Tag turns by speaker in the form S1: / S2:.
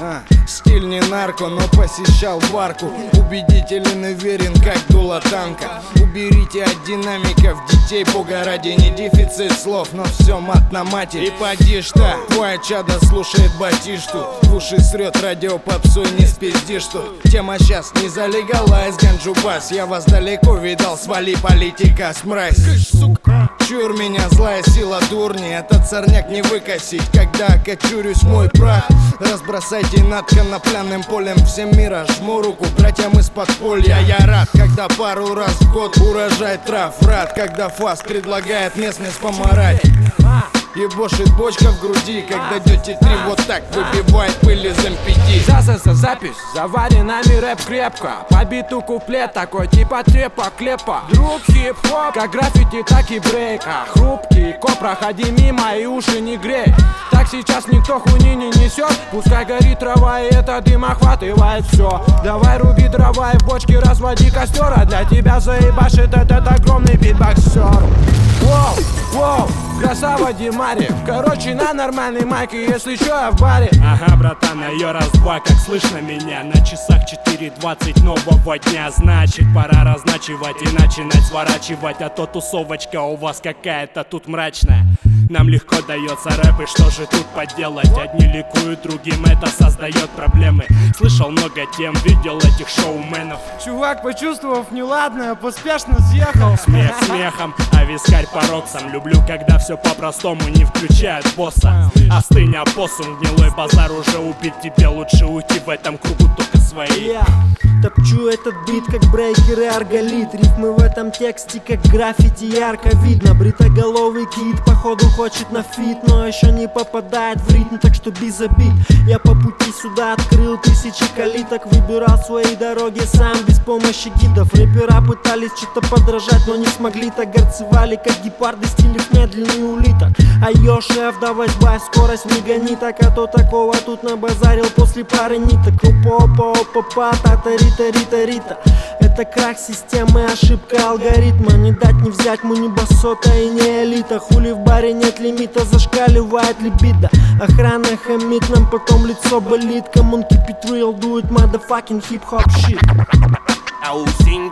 S1: а, Стиль не нарко, но посещал варку Убедителен и верен, как дуло танка. Уберите от динамиков детей Бога ради не дефицит слов, но все мат на мате. И поди что, твое чадо слушает батишту. В уши срет радио попсу не спиздишь что Тема сейчас не залегалась, ганджу бас Я вас далеко видал, свали политика, смразь Сука. Чур меня, злая сила дурни Этот сорняк не выкосить. Когда окочурюсь мой прах Разбросайте над конопляным полем Всем мира. Жму руку братьям из подполья. Я рад, когда пару раз в год урожай трав. Рад, когда фас предлагает местность поморать Ебошит бочка в груди, когда дети три вот так выбивает пыль из МПД
S2: За, за, за запись, заваренами рэп крепко. По биту куплет такой, типа трепа, клепа. Друг хип-хоп, как граффити, так и брейка Хрупкий коп, проходи мимо и уши не грей. Так сейчас никто хуйни не несет Пускай горит трава и это дым охватывает все Давай руби дрова и в бочке разводи костер А для тебя заебашит этот огромный битбоксер Воу, воу, красава Димари Короче, на нормальной майке, если что, я в баре.
S3: Ага, братан, а я раз-два, как слышно меня. На часах 4.20 нового дня. Значит, пора разначивать и начинать сворачивать. А то тусовочка у вас какая-то тут мрачная нам легко дается рэп, и что же тут поделать? Одни ликуют, другим это создает проблемы. Слышал много тем, видел этих шоуменов.
S2: Чувак, почувствовав неладное, поспешно съехал.
S3: Смех смехом, а вискарь по роксам. Люблю, когда все по-простому не включают босса. Остынь, опоссум, гнилой базар уже убит. Тебе лучше уйти в этом кругу только свои.
S4: Я топчу этот бит, как брейкер и арголит. Рифмы в этом тексте, как граффити ярко видно. Бритоголовый кит, походу хочет на фит Но еще не попадает в ритм, так что без обид Я по пути сюда открыл тысячи калиток Выбирал свои дороги сам, без помощи гидов. Рэпера пытались что-то подражать, но не смогли Так горцевали, как гепарды, стилев медленный улиток. А ее шеф, давай сбавь скорость, не гони Так, а то такого тут набазарил после пары ниток. Опа, опа, опа, па, та та рита, рита, рита это крах системы, ошибка алгоритма. Не дать не взять, мы не басота и не элита. Хули в баре нет лимита, зашкаливает либидо. Охрана хамит нам, потом лицо болит. Камон keep it real, do it motherfucking hip hop shit Outing,